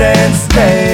And day.